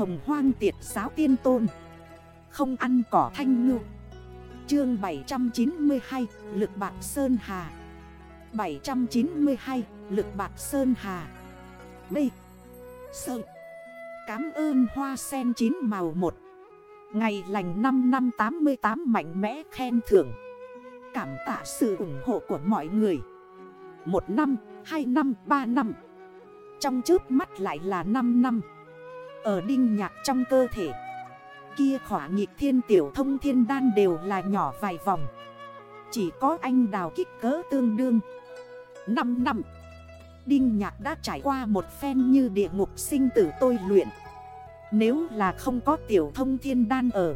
hồng hoang tiệt giáo tiên tôn. Không ăn cỏ thanh ngư. Chương 792 Lực bạc Sơn Hà. 792 Lực bạc Sơn Hà. B. Sơ. Cám ơn hoa sen chín màu 1 Ngày lành 5 năm 88 mạnh mẽ khen thưởng. Cảm tạ sự ủng hộ của mọi người. Một năm, hai năm, ba năm. Trong trước mắt lại là 5 năm. Ở đinh nhạc trong cơ thể. Kia khỏa nghịch thiên tiểu thông thiên đan đều là nhỏ vài vòng. Chỉ có anh đào kích cỡ tương đương. 5 năm. Đinh nhạc đã trải qua một phen như địa ngục sinh tử tôi luyện. Nếu là không có tiểu thông thiên đan ở,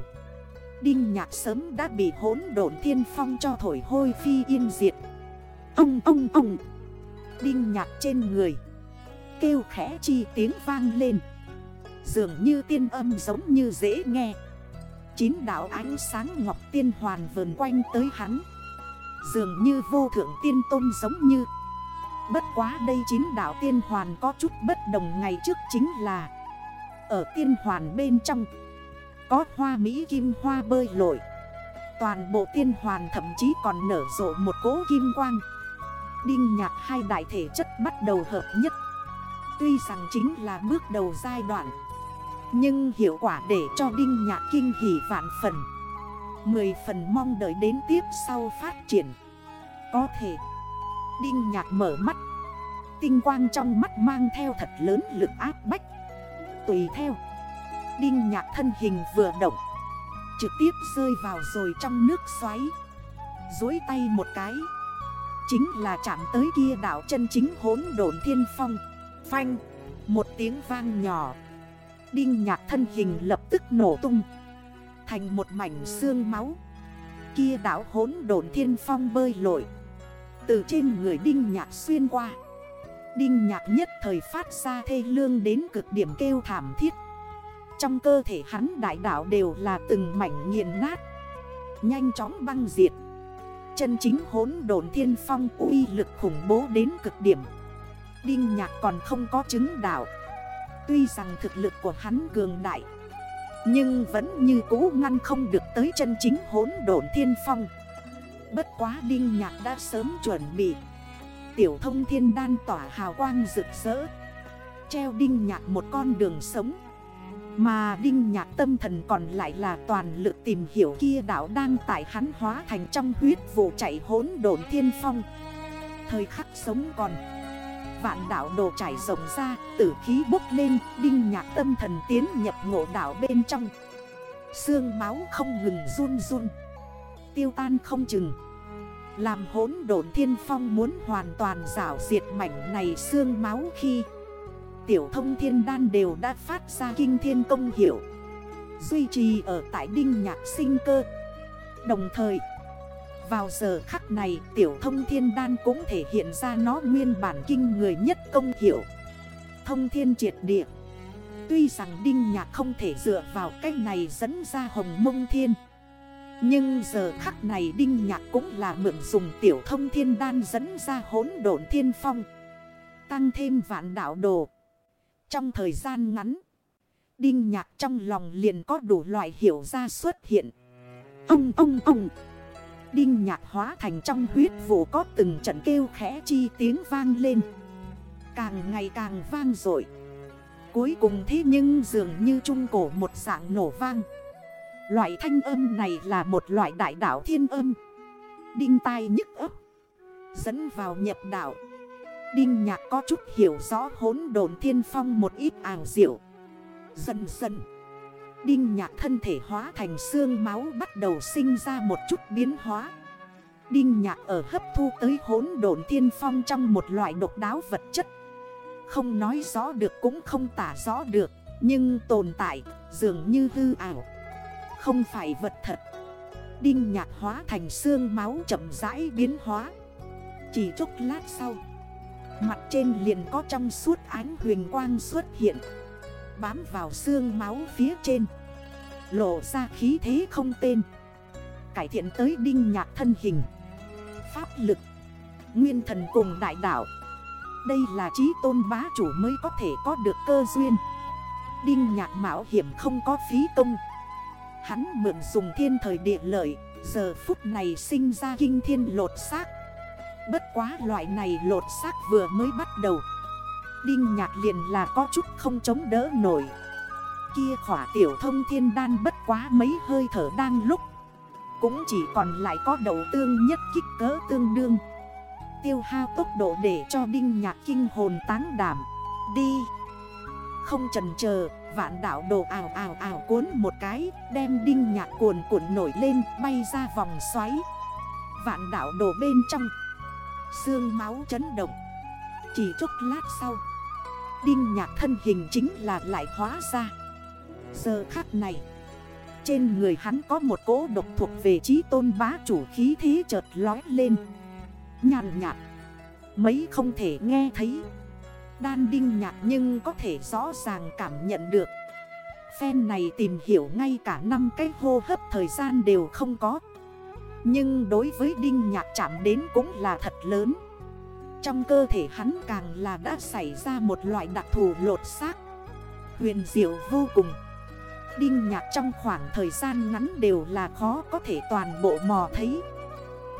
Đinh nhạc sớm đã bị hỗn độn thiên phong cho thổi hôi phi yên diệt. Ông ông ông. Đinh nhạc trên người, Kêu khẽ chi tiếng vang lên. Dường như tiên âm giống như dễ nghe. Chín đảo ánh sáng ngọc tiên hoàn vờn quanh tới hắn. Dường như vô thượng tiên tôn giống như. Bất quá đây chín đảo tiên hoàn có chút bất đồng ngày trước chính là. Ở tiên hoàn bên trong, Có hoa mỹ kim hoa bơi lội. Toàn bộ tiên hoàn thậm chí còn nở rộ một cố kim quang. Đinh nhạc hai đại thể chất bắt đầu hợp nhất. Tuy rằng chính là bước đầu giai đoạn nhưng hiệu quả để cho Đinh nhạc kinh hỉ vạn phần. Mười phần mong đợi đến tiếp sau phát triển. Có thể, Đinh nhạc mở mắt. Tinh quang trong mắt mang theo thật lớn lực áp bách. Tùy theo, Đinh nhạc thân hình vừa động. Trực tiếp rơi vào rồi trong nước xoáy. Dối tay một cái. Chính là chạm tới kia đảo chân chính hốn độn thiên phong. Phanh, Một tiếng vang nhỏ. Đinh nhạc thân hình lập tức nổ tung. Thành một mảnh xương máu. Kia đảo hốn đồn thiên phong bơi lội. Từ trên người Đinh Nhạc xuyên qua. Đinh Nhạc nhất thời phát ra thê lương đến cực điểm kêu thảm thiết. Trong cơ thể hắn đại đảo đều là từng mảnh nghiền nát. Nhanh chóng băng diệt. Chân chính hốn đồn thiên phong uy lực khủng bố đến cực điểm. Đinh Nhạc còn không có chứng đảo Tuy rằng thực lực của hắn cường đại, Nhưng vẫn như cũ ngăn không được tới chân chính hốn độn thiên phong. Bất quá Đinh Nhạc đã sớm chuẩn bị. Tiểu thông thiên đan tỏa hào quang rực rỡ, Treo Đinh Nhạc một con đường sống. Mà Đinh Nhạc tâm thần còn lại là toàn lực tìm hiểu kia đảo đang tại hắn hóa thành trong huyết vụ chạy hốn độn thiên phong. Thời khắc sống còn Vạn đảo đồ chảy rộng ra, Tử khí bốc lên, Đinh Nhạc tâm thần tiến nhập ngộ đảo bên trong. Xương máu không ngừng run run. Tiêu tan không chừng. Làm hốn độn thiên phong muốn hoàn toàn rảo diệt mảnh này xương máu khi Tiểu thông thiên đan đều đã phát ra kinh thiên công hiệu. Duy trì ở tại đinh nhạc sinh cơ. Đồng thời vào giờ khắc này tiểu thông thiên đan cũng thể hiện ra nó nguyên bản kinh người nhất công hiệu Thông thiên triệt địa Tuy rằng đinh nhạc không thể dựa vào cách này dẫn ra hồng mông thiên nhưng giờ khắc này Đinh Nhạc cũng là mượn dùng tiểu thông thiên đan dẫn ra hốn độn thiên phong. Tăng thêm vạn đạo đồ. Trong thời gian ngắn, Đinh Nhạc trong lòng liền có đủ loại hiểu ra xuất hiện. Ông ông ông. Đinh Nhạc hóa thành trong huyết vụ có từng trận kêu khẽ chi tiếng vang lên. Càng ngày càng vang rồi. Cuối cùng thế nhưng dường như trung cổ một dạng nổ vang. Loại thanh âm này là một loại đại đảo thiên âm Đinh tai nhức ấp Dẫn vào nhập đảo Đinh nhạc có chút hiểu rõ hốn đồn thiên phong một ít ảo diệu Dần dần Đinh nhạc thân thể hóa thành xương máu bắt đầu sinh ra một chút biến hóa. Đinh nhạc ở hấp thu tới hốn đồn thiên phong trong một loại độc đáo vật chất. Không nói rõ được cũng không tả rõ được, Nhưng tồn tại, dường như hư ảo. Không phải vật thật. Đinh nhạc hóa thành xương máu chậm rãi biến hóa. Chỉ chút lát sau, Mặt trên liền có trong suốt ánh huyền quang xuất hiện. Bám vào xương máu phía trên. Lộ ra khí thế không tên. Cải thiện tới đinh nhạc thân hình. Pháp lực. Nguyên thần cùng đại đạo. Đây là trí tôn bá chủ mới có thể có được cơ duyên. Đinh nhạc mạo hiểm không có phí công. Hắn mượn dùng thiên thời địa lợi, Giờ phút này sinh ra kinh thiên lột xác. Bất quá loại này lột xác vừa mới bắt đầu. Đinh nhạc liền là có chút không chống đỡ nổi. Kia khỏa tiểu thông thiên đan bất quá mấy hơi thở đang lúc. Cũng chỉ còn lại có đầu tương nhất kích cỡ tương đương. Tiêu hao tốc độ để cho đinh nhạc kinh hồn táng đảm. Đi. Không trần chờ, Vạn đảo đồ ảo ảo ảo cuốn một cái, Đem đinh nhạc cuồn cuộn nổi lên, Bay ra vòng xoáy. Vạn đảo đồ bên trong. Xương máu chấn động. Chỉ chút lát sau Đinh nhạc thân hình chính là lại hóa ra. Giờ khắc này, Trên người hắn có một cỗ độc thuộc về trí tôn bá chủ khí thế chợt lói lên. Nhàn nhạt, Mấy không thể nghe thấy. Đan đinh nhạt nhưng có thể rõ ràng cảm nhận được. Phen này tìm hiểu ngay cả năm cái hô hấp thời gian đều không có. Nhưng đối với đinh nhạc chạm đến cũng là thật lớn. Trong cơ thể hắn càng là đã xảy ra một loại đặc thù lột xác. Huyền diệu vô cùng. Đinh nhạc trong khoảng thời gian ngắn đều là khó có thể toàn bộ mò thấy.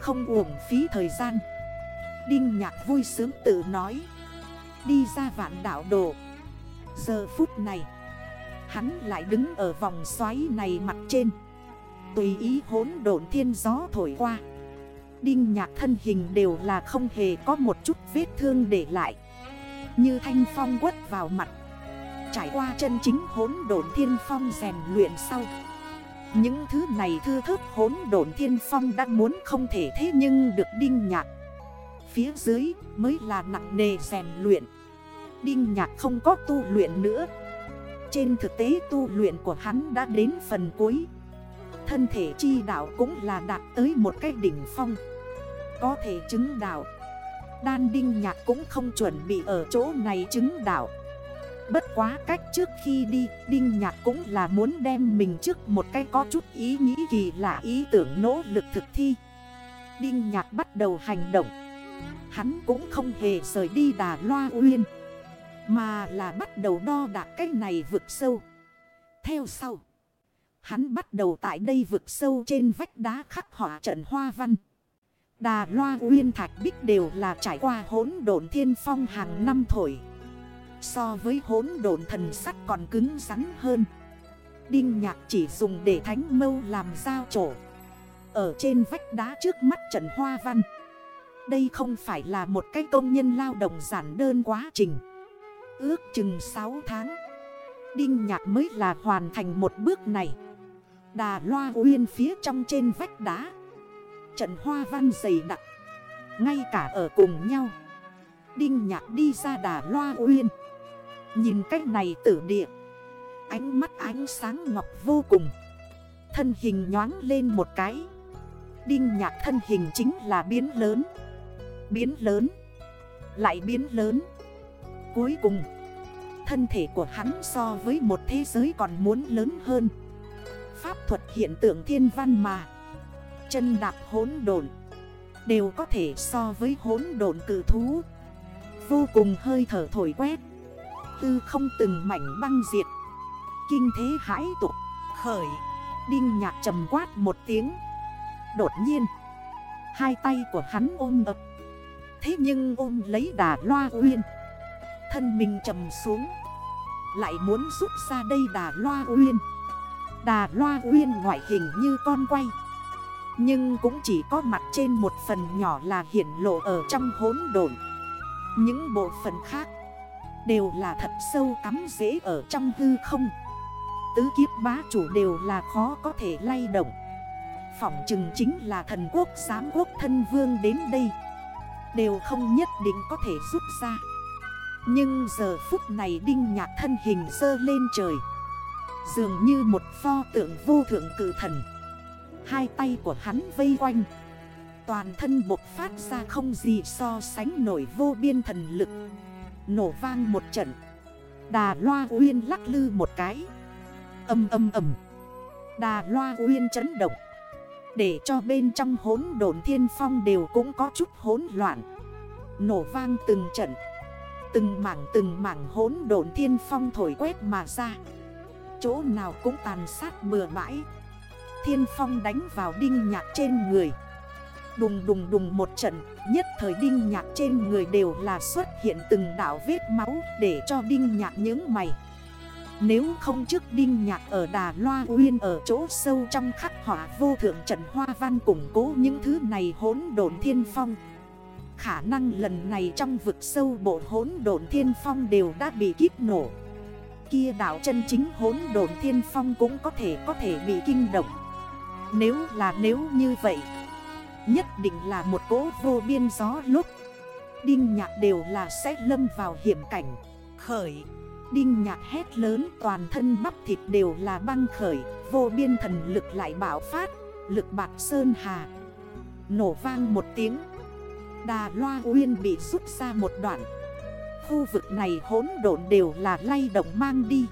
Không uổng phí thời gian. Đinh nhạc vui sướng tự nói. Đi ra vạn đảo đồ. Giờ phút này, Hắn lại đứng ở vòng xoáy này mặt trên. Tùy ý hốn độn thiên gió thổi qua. Đinh nhạc thân hình đều là không hề có một chút vết thương để lại. Như thanh phong quất vào mặt. Trải qua chân chính hốn độn thiên phong rèn luyện sau. Những thứ này thư thức hốn độn thiên phong đã muốn không thể thế nhưng được đinh nhạc. Phía dưới mới là nặng nề rèn luyện. Đinh nhạc không có tu luyện nữa. Trên thực tế tu luyện của hắn đã đến phần cuối. Thân thể chi đạo cũng là đạt tới một cái đỉnh phong. Có thể chứng đạo. Đan đinh nhạc cũng không chuẩn bị ở chỗ này chứng đạo. Bất quá cách trước khi đi, Đinh nhạc cũng là muốn đem mình trước một cái có chút ý nghĩ kỳ lạ ý tưởng nỗ lực thực thi. Đinh nhạc bắt đầu hành động. Hắn cũng không hề rời đi đà loa uyên, Mà là bắt đầu đo đạc cái này vực sâu. Theo sau Hắn bắt đầu tại đây vực sâu trên vách đá khắc họa trận hoa văn. Đà loa, uyên thạch bích đều là trải qua hốn độn thiên phong hàng năm thổi. So với hốn độn thần sắt còn cứng rắn hơn. Đinh nhạc chỉ dùng để thánh mâu làm dao trổ. Ở trên vách đá trước mắt trận hoa văn. Đây không phải là một cái công nhân lao động giản đơn quá trình. Ước chừng 6 tháng. Đinh nhạc mới là hoàn thành một bước này. Đà loa uyên phía trong trên vách đá. Trận hoa văn dày đặc, Ngay cả ở cùng nhau. Đinh nhạc đi ra đà loa uyên. Nhìn cách này tử địa, Ánh mắt ánh sáng ngọc vô cùng. Thân hình nhoáng lên một cái. Đinh nhạc thân hình chính là biến lớn. Biến lớn, Lại biến lớn. Cuối cùng, Thân thể của hắn so với một thế giới còn muốn lớn hơn. Pháp thuật hiện tượng thiên văn mà. Chân đạp hốn đồn Đều có thể so với hốn đồn cử thú. Vô cùng hơi thở thổi quét, Tư không từng mảnh băng diệt. Kinh thế hãi tục Khởi, Đinh nhạc trầm quát một tiếng. Đột nhiên, Hai tay của hắn ôm ập. Thế nhưng ôm lấy đà loa uyên. Thân mình trầm xuống, Lại muốn rút ra đây đà loa uyên. Đà loa uyên ngoại hình như con quay. Nhưng cũng chỉ có mặt trên một phần nhỏ là hiển lộ ở trong hốn đồn Những bộ phận khác Đều là thật sâu cắm dễ ở trong hư không. Tứ kiếp bá chủ đều là khó có thể lay động. Phỏng chừng chính là thần quốc, giám quốc, thân vương đến đây. Đều không nhất định có thể rút ra. Nhưng giờ phút này đinh nhạc thân hình sơ lên trời. Dường như một pho tượng vô thượng cử thần. Hai tay của hắn vây quanh. Toàn thân bộc phát ra không gì so sánh nổi vô biên thần lực. Nổ vang một trận. Đà loa uyên lắc lư một cái. Âm âm âm. Đà loa uyên chấn động. Để cho bên trong hốn đồn thiên phong đều cũng có chút hốn loạn. Nổ vang từng trận. Từng mảng từng mảng hốn đồn thiên phong thổi quét mà ra. Chỗ nào cũng tàn sát bừa bãi. Thiên phong đánh vào đinh nhạc trên người. Đùng đùng đùng một trận, Nhất thời đinh nhạc trên người đều là xuất hiện từng đảo vết máu Để cho đinh nhạc những mày. Nếu không trước đinh nhạc ở Đà Loa Uyên ở chỗ sâu trong khắc họa vô thượng trận hoa văn củng cố những thứ này hốn độn thiên phong. Khả năng lần này trong vực sâu bộ hốn độn thiên phong đều đã bị kíp nổ. Kia đảo chân chính hốn đồn thiên phong cũng có thể có thể bị kinh động. Nếu là nếu như vậy, Nhất định là một cỗ vô biên gió lúc Đinh nhạc đều là sẽ lâm vào hiểm cảnh. Khởi. Đinh nhạc hét lớn, toàn thân bắp thịt đều là băng khởi, Vô biên thần lực lại bảo phát. Lực bạc sơn hà. Nổ vang một tiếng. Đà loa uyên bị rút ra một đoạn. Khu vực này hỗn độn đều là lay động mang đi.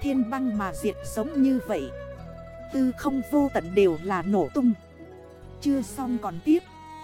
Thiên băng mà diệt giống như vậy. Tư không vô tận đều là nổ tung. Chưa xong còn tiếp.